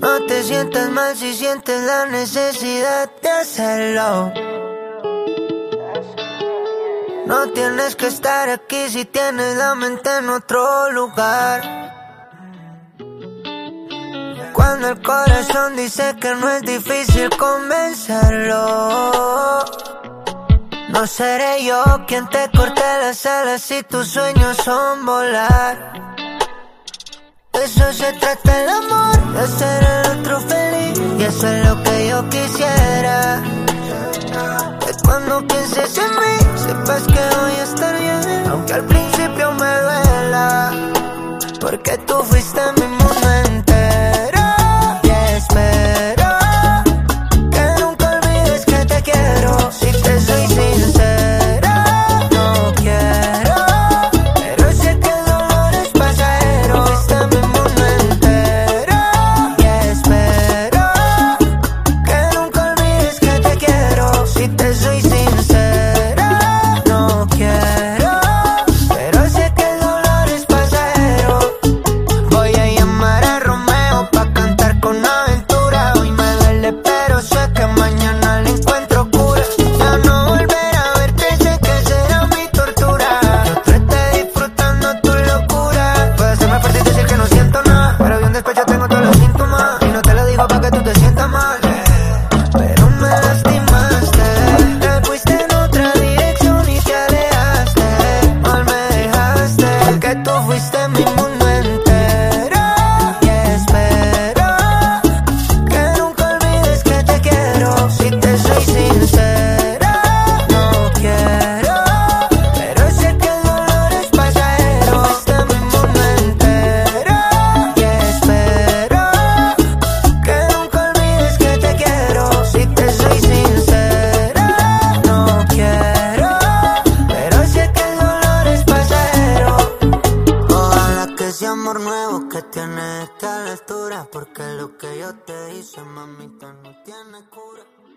No te sientas mal si sientes la necesidad de hacerlo. No tienes que estar aquí si tienes la mente en otro lugar. Cuando el corazón dice que no es difícil convencerlo. No seré yo quien te corte las alas si tus sueños son volar. Eso se trata el amor, de hacer el otro feliz. Y eso es lo que yo quisiera. Que cuando pienses en mí, sepas que voy a estar bien. Aunque al principio me duela. Porque tú fuiste mi que tienes esté a la altura. Porque lo que yo te hice, mamita, no tiene cura.